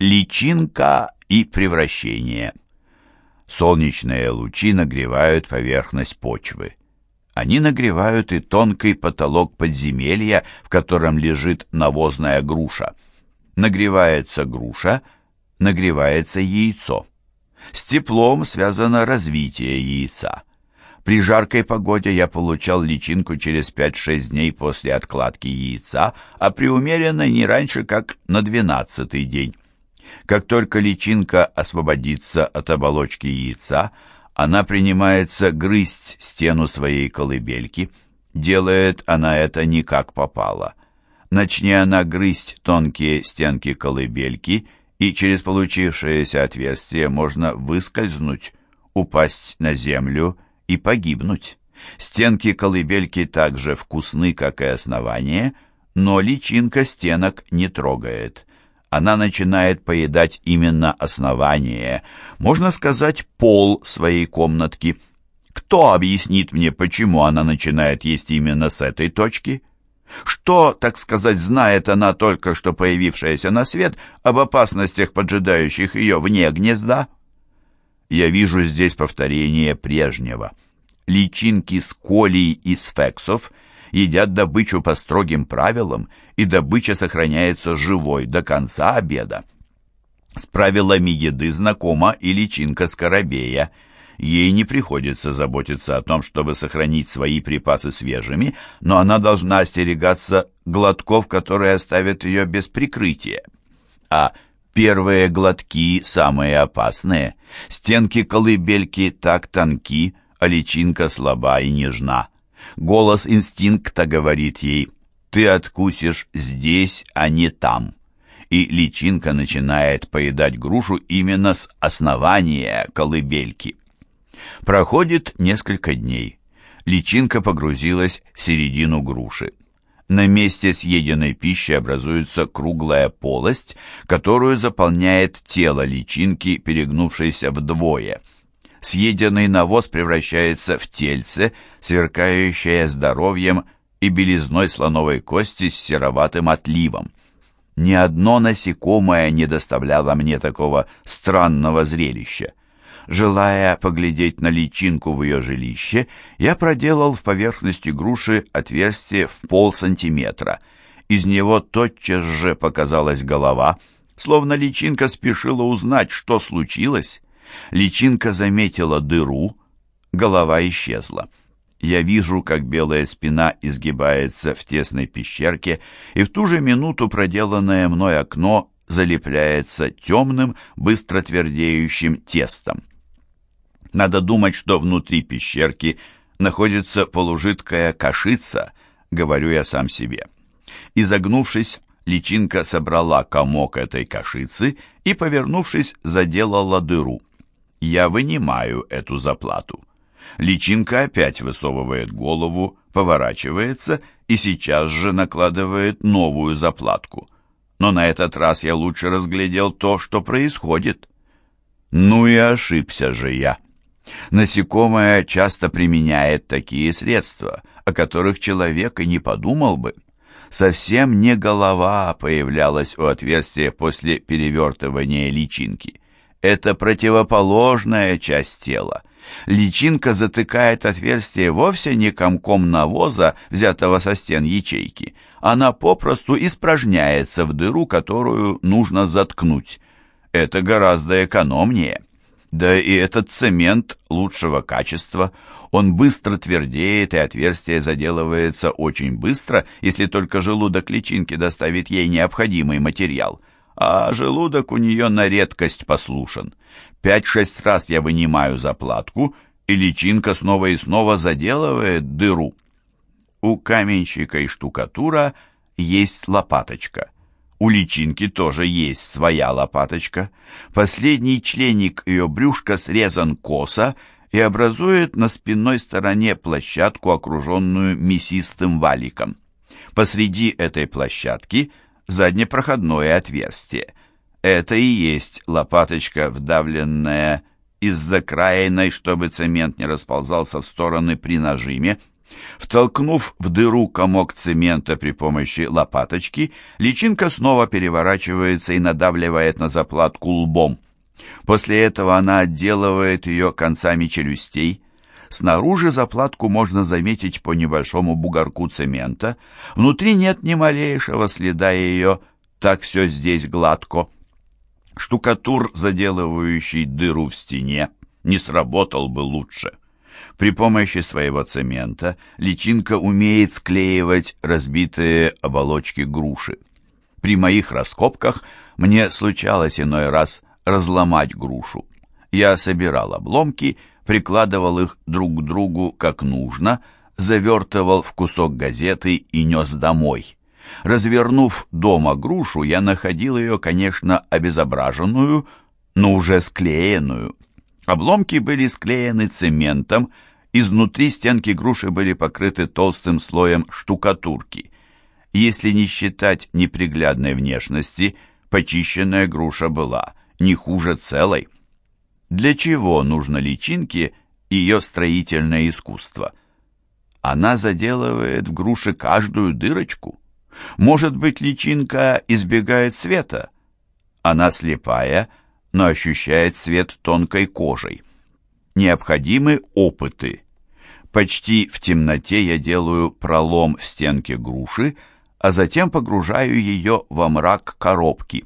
Личинка и превращение. Солнечные лучи нагревают поверхность почвы. Они нагревают и тонкий потолок подземелья, в котором лежит навозная груша. Нагревается груша, нагревается яйцо. С теплом связано развитие яйца. При жаркой погоде я получал личинку через 5-6 дней после откладки яйца, а при умеренной не раньше, как на 12 день. Как только личинка освободится от оболочки яйца, она принимается грызть стену своей колыбельки. Делает она это не как попало. Начни она грызть тонкие стенки колыбельки, и через получившееся отверстие можно выскользнуть, упасть на землю и погибнуть. Стенки колыбельки также вкусны, как и основание, но личинка стенок не трогает она начинает поедать именно основание, можно сказать, пол своей комнатки. Кто объяснит мне, почему она начинает есть именно с этой точки? Что, так сказать, знает она только что появившаяся на свет об опасностях, поджидающих ее вне гнезда? Я вижу здесь повторение прежнего. Личинки с колей и сфексов едят добычу по строгим правилам, и добыча сохраняется живой до конца обеда. С правилами еды знакома и личинка скоробея. Ей не приходится заботиться о том, чтобы сохранить свои припасы свежими, но она должна остерегаться глотков, которые оставят ее без прикрытия. А первые глотки самые опасные. Стенки колыбельки так тонки, а личинка слаба и нежна. Голос инстинкта говорит ей «Ты откусишь здесь, а не там». И личинка начинает поедать грушу именно с основания колыбельки. Проходит несколько дней. Личинка погрузилась в середину груши. На месте съеденной пищи образуется круглая полость, которую заполняет тело личинки, перегнувшейся вдвое – съеденный навоз превращается в тельце, сверкающее здоровьем и белизной слоновой кости с сероватым отливом. Ни одно насекомое не доставляло мне такого странного зрелища. Желая поглядеть на личинку в ее жилище, я проделал в поверхности груши отверстие в полсантиметра. Из него тотчас же показалась голова, словно личинка спешила узнать, что случилось. Личинка заметила дыру, голова исчезла. Я вижу, как белая спина изгибается в тесной пещерке, и в ту же минуту проделанное мной окно залепляется темным, быстро твердеющим тестом. Надо думать, что внутри пещерки находится полужидкая кашица, говорю я сам себе. Изогнувшись, личинка собрала комок этой кашицы и, повернувшись, заделала дыру. Я вынимаю эту заплату. Личинка опять высовывает голову, поворачивается и сейчас же накладывает новую заплатку. Но на этот раз я лучше разглядел то, что происходит. Ну и ошибся же я. Насекомое часто применяет такие средства, о которых человек и не подумал бы. Совсем не голова появлялась у отверстия после перевертывания личинки. Это противоположная часть тела. Личинка затыкает отверстие вовсе не комком навоза, взятого со стен ячейки. Она попросту испражняется в дыру, которую нужно заткнуть. Это гораздо экономнее. Да и этот цемент лучшего качества. Он быстро твердеет, и отверстие заделывается очень быстро, если только желудок личинки доставит ей необходимый материал а желудок у нее на редкость послушен. Пять-шесть раз я вынимаю заплатку, и личинка снова и снова заделывает дыру. У каменщика и штукатура есть лопаточка. У личинки тоже есть своя лопаточка. Последний членик ее брюшка срезан косо и образует на спинной стороне площадку, окруженную мясистым валиком. Посреди этой площадки – заднепроходное отверстие. Это и есть лопаточка, вдавленная из-за краиной, чтобы цемент не расползался в стороны при нажиме. Втолкнув в дыру комок цемента при помощи лопаточки, личинка снова переворачивается и надавливает на заплатку лбом. После этого она отделывает ее концами челюстей. Снаружи заплатку можно заметить по небольшому бугорку цемента. Внутри нет ни малейшего следа ее, так все здесь гладко. Штукатур, заделывающий дыру в стене, не сработал бы лучше. При помощи своего цемента личинка умеет склеивать разбитые оболочки груши. При моих раскопках мне случалось иной раз разломать грушу. Я собирал обломки, прикладывал их друг к другу как нужно, завертывал в кусок газеты и нес домой. Развернув дома грушу, я находил ее, конечно, обезображенную, но уже склеенную. Обломки были склеены цементом, изнутри стенки груши были покрыты толстым слоем штукатурки. Если не считать неприглядной внешности, почищенная груша была не хуже целой. Для чего нужно личинке ее строительное искусство? Она заделывает в груше каждую дырочку. Может быть, личинка избегает света? Она слепая, но ощущает свет тонкой кожей. Необходимы опыты. Почти в темноте я делаю пролом в стенке груши, а затем погружаю ее во мрак коробки.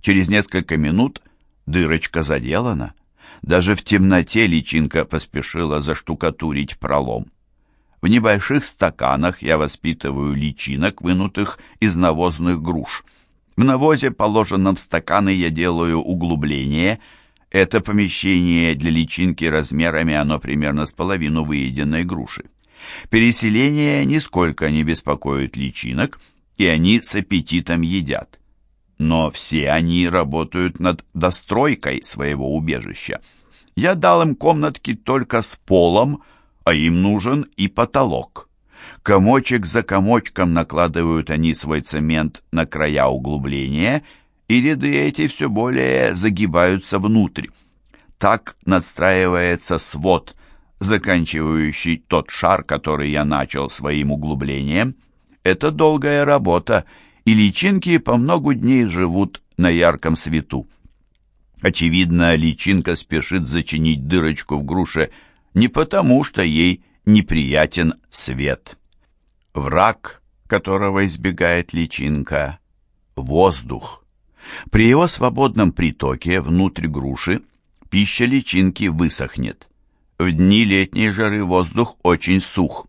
Через несколько минут дырочка заделана. Даже в темноте личинка поспешила заштукатурить пролом. В небольших стаканах я воспитываю личинок, вынутых из навозных груш. В навозе, положенном в стаканы, я делаю углубление. Это помещение для личинки размерами оно примерно с половину выеденной груши. Переселение нисколько не беспокоит личинок, и они с аппетитом едят. Но все они работают над достройкой своего убежища. Я дал им комнатки только с полом, а им нужен и потолок. Комочек за комочком накладывают они свой цемент на края углубления, и ряды эти все более загибаются внутрь. Так надстраивается свод, заканчивающий тот шар, который я начал своим углублением. Это долгая работа, и личинки по многу дней живут на ярком свету. Очевидно, личинка спешит зачинить дырочку в груше не потому, что ей неприятен свет. Враг, которого избегает личинка, — воздух. При его свободном притоке внутрь груши пища личинки высохнет. В дни летней жары воздух очень сух.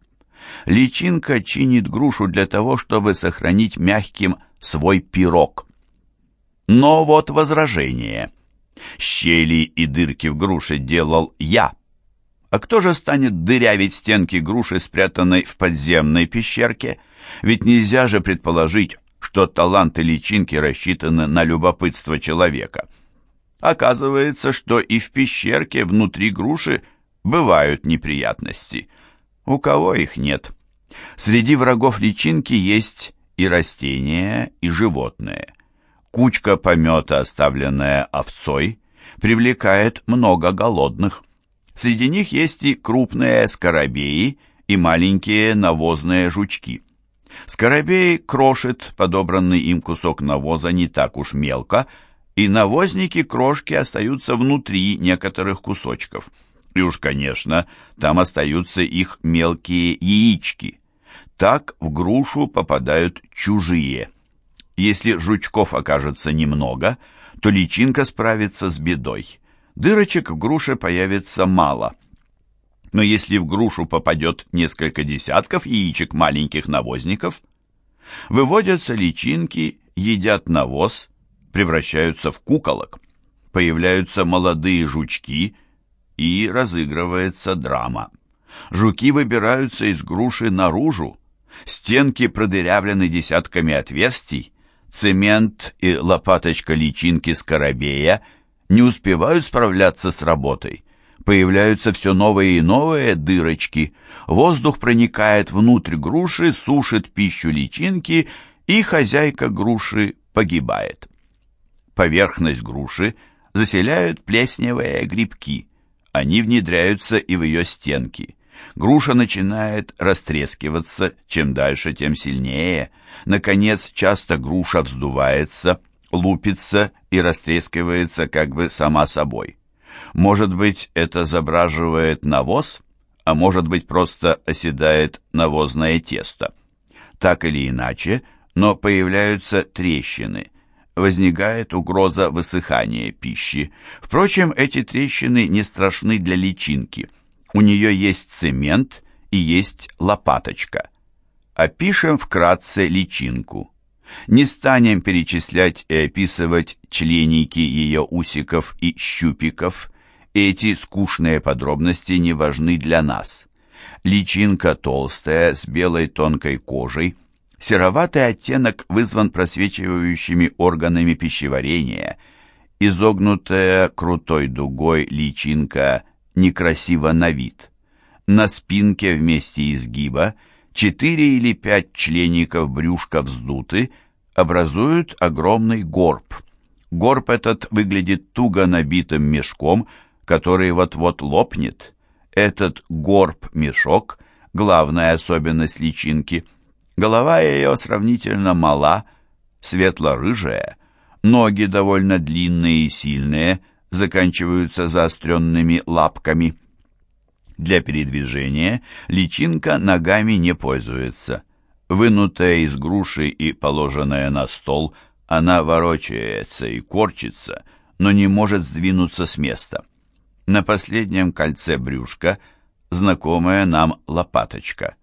Личинка чинит грушу для того, чтобы сохранить мягким свой пирог. Но вот возражение. Щели и дырки в груше делал я. А кто же станет дырявить стенки груши, спрятанной в подземной пещерке? Ведь нельзя же предположить, что таланты личинки рассчитаны на любопытство человека. Оказывается, что и в пещерке внутри груши бывают неприятности. У кого их нет? Среди врагов личинки есть и растения, и животные. Кучка помета, оставленная овцой, привлекает много голодных. Среди них есть и крупные скоробеи, и маленькие навозные жучки. Скоробей крошит подобранный им кусок навоза не так уж мелко, и навозники крошки остаются внутри некоторых кусочков. И уж, конечно, там остаются их мелкие яички. Так в грушу попадают чужие. Если жучков окажется немного, то личинка справится с бедой дырочек в груше появится мало. Но если в грушу попадет несколько десятков яичек маленьких навозников, выводятся личинки, едят навоз, превращаются в куколок, появляются молодые жучки и разыгрывается драма. Жуки выбираются из груши наружу, стенки продырявлены десятками отверстий, цемент и лопаточка личинки скоробея – не успевают справляться с работой. Появляются все новые и новые дырочки. Воздух проникает внутрь груши, сушит пищу личинки, и хозяйка груши погибает. Поверхность груши заселяют плесневые грибки. Они внедряются и в ее стенки. Груша начинает растрескиваться, чем дальше, тем сильнее. Наконец, часто груша вздувается, лупится и растрескивается как бы сама собой. Может быть, это забраживает навоз, а может быть, просто оседает навозное тесто. Так или иначе, но появляются трещины, возникает угроза высыхания пищи. Впрочем, эти трещины не страшны для личинки. У нее есть цемент и есть лопаточка. Опишем вкратце личинку. Не станем перечислять и описывать членики ее усиков и щупиков. Эти скучные подробности не важны для нас. Личинка толстая, с белой тонкой кожей. Сероватый оттенок вызван просвечивающими органами пищеварения. Изогнутая крутой дугой личинка некрасиво на вид. На спинке вместе изгиба четыре или пять члеников брюшка вздуты, образуют огромный горб. Горб этот выглядит туго набитым мешком, который вот-вот лопнет. Этот горб-мешок – главная особенность личинки. Голова ее сравнительно мала, светло-рыжая, ноги довольно длинные и сильные, заканчиваются заостренными лапками – для передвижения личинка ногами не пользуется. Вынутая из груши и положенная на стол, она ворочается и корчится, но не может сдвинуться с места. На последнем кольце брюшка знакомая нам лопаточка.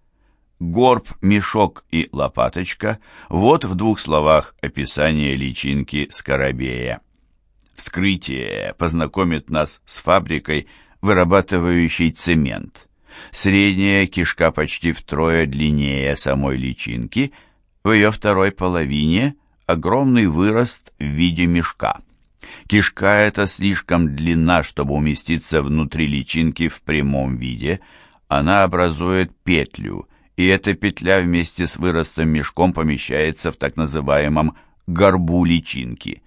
Горб, мешок и лопаточка – вот в двух словах описание личинки скоробея. Вскрытие познакомит нас с фабрикой – вырабатывающий цемент. Средняя кишка почти втрое длиннее самой личинки, в ее второй половине огромный вырост в виде мешка. Кишка эта слишком длинна, чтобы уместиться внутри личинки в прямом виде. Она образует петлю, и эта петля вместе с выростом мешком помещается в так называемом горбу личинки.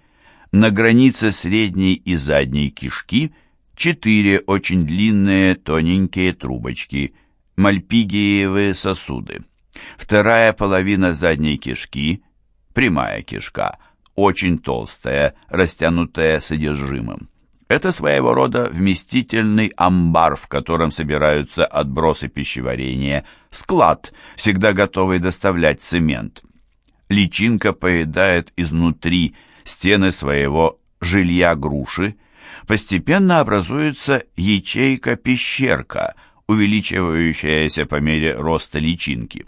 На границе средней и задней кишки – четыре очень длинные тоненькие трубочки, мальпигиевые сосуды. Вторая половина задней кишки, прямая кишка, очень толстая, растянутая содержимым. Это своего рода вместительный амбар, в котором собираются отбросы пищеварения, склад, всегда готовый доставлять цемент. Личинка поедает изнутри стены своего жилья груши, постепенно образуется ячейка-пещерка, увеличивающаяся по мере роста личинки.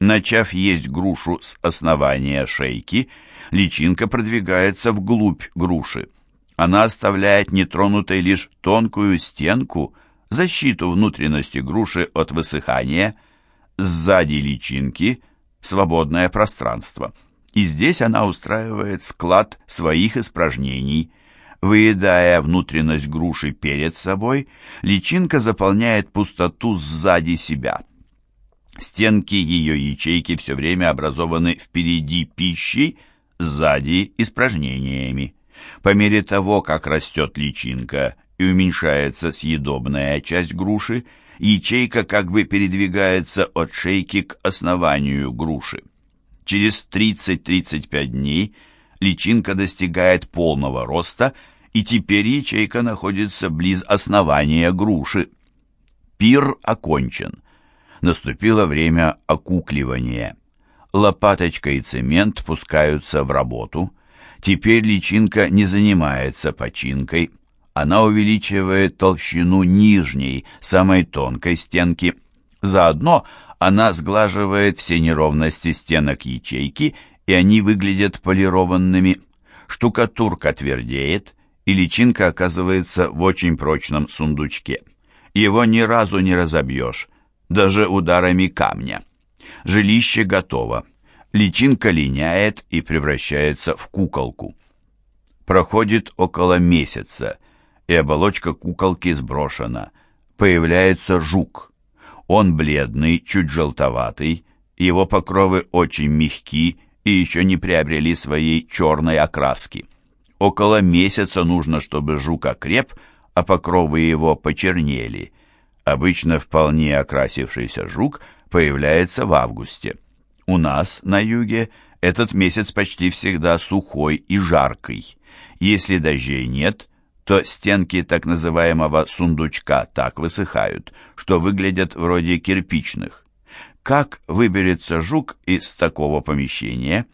Начав есть грушу с основания шейки, личинка продвигается вглубь груши. Она оставляет нетронутой лишь тонкую стенку, защиту внутренности груши от высыхания. Сзади личинки свободное пространство. И здесь она устраивает склад своих испражнений – Выедая внутренность груши перед собой, личинка заполняет пустоту сзади себя. Стенки ее ячейки все время образованы впереди пищей, сзади испражнениями. По мере того, как растет личинка и уменьшается съедобная часть груши, ячейка как бы передвигается от шейки к основанию груши. Через 30-35 дней личинка достигает полного роста – и теперь ячейка находится близ основания груши. Пир окончен. Наступило время окукливания. Лопаточка и цемент пускаются в работу. Теперь личинка не занимается починкой. Она увеличивает толщину нижней, самой тонкой стенки. Заодно она сглаживает все неровности стенок ячейки, и они выглядят полированными. Штукатурка твердеет, и личинка оказывается в очень прочном сундучке. Его ни разу не разобьешь, даже ударами камня. Жилище готово. Личинка линяет и превращается в куколку. Проходит около месяца, и оболочка куколки сброшена. Появляется жук. Он бледный, чуть желтоватый, его покровы очень мягки и еще не приобрели своей черной окраски. Около месяца нужно, чтобы жук окреп, а покровы его почернели. Обычно вполне окрасившийся жук появляется в августе. У нас, на юге, этот месяц почти всегда сухой и жаркий. Если дождей нет, то стенки так называемого сундучка так высыхают, что выглядят вроде кирпичных. Как выберется жук из такого помещения?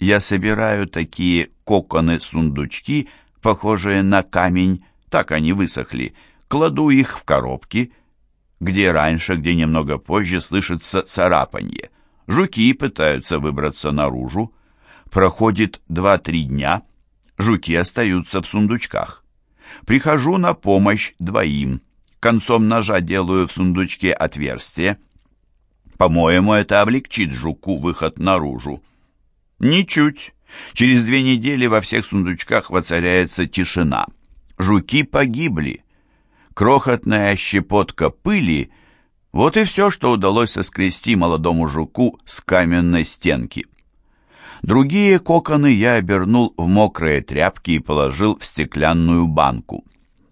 Я собираю такие коконы-сундучки, похожие на камень, так они высохли, кладу их в коробки, где раньше, где немного позже слышится царапанье. Жуки пытаются выбраться наружу. Проходит два-три дня, жуки остаются в сундучках. Прихожу на помощь двоим. Концом ножа делаю в сундучке отверстие. По-моему, это облегчит жуку выход наружу. Ничуть. Через две недели во всех сундучках воцаряется тишина. Жуки погибли. Крохотная щепотка пыли — вот и все, что удалось соскрести молодому жуку с каменной стенки. Другие коконы я обернул в мокрые тряпки и положил в стеклянную банку.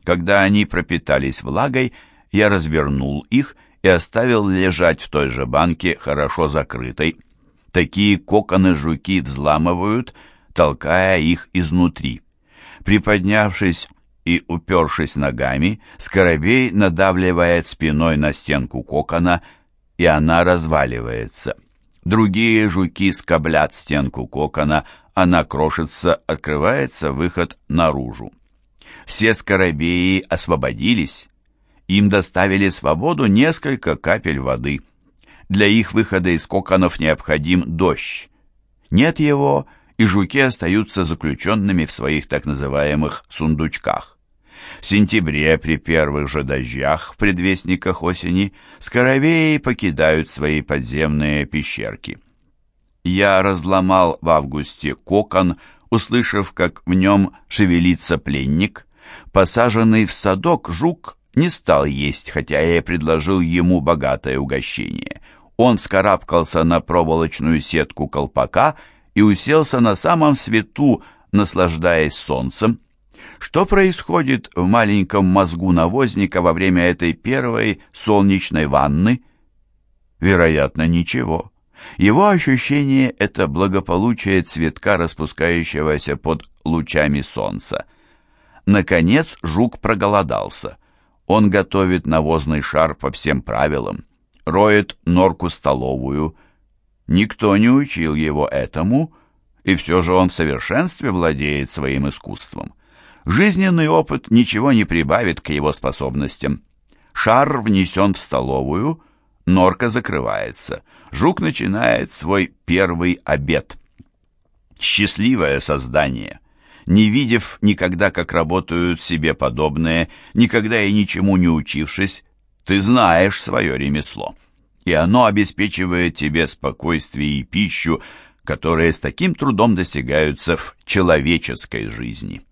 Когда они пропитались влагой, я развернул их и оставил лежать в той же банке, хорошо закрытой. Такие коконы жуки взламывают, толкая их изнутри. Приподнявшись и, упершись ногами, скоробей надавливает спиной на стенку кокона, и она разваливается. Другие жуки скоблят стенку кокона, она крошится, открывается выход наружу. Все скоробеи освободились. Им доставили свободу несколько капель воды. Для их выхода из коконов необходим дождь. Нет его, и жуки остаются заключенными в своих так называемых сундучках. В сентябре при первых же дождях в предвестниках осени скоровеи покидают свои подземные пещерки. Я разломал в августе кокон, услышав, как в нем шевелится пленник. Посаженный в садок жук не стал есть, хотя я предложил ему богатое угощение. Он вскарабкался на проволочную сетку колпака и уселся на самом свету, наслаждаясь солнцем. Что происходит в маленьком мозгу навозника во время этой первой солнечной ванны? Вероятно, ничего. Его ощущение – это благополучие цветка, распускающегося под лучами солнца. Наконец жук проголодался. Он готовит навозный шар по всем правилам, роет норку-столовую. Никто не учил его этому, и все же он в совершенстве владеет своим искусством. Жизненный опыт ничего не прибавит к его способностям. Шар внесен в столовую, норка закрывается. Жук начинает свой первый обед. Счастливое создание. Не видев никогда, как работают себе подобные, никогда и ничему не учившись, ты знаешь свое ремесло. И оно обеспечивает тебе спокойствие и пищу, которые с таким трудом достигаются в человеческой жизни.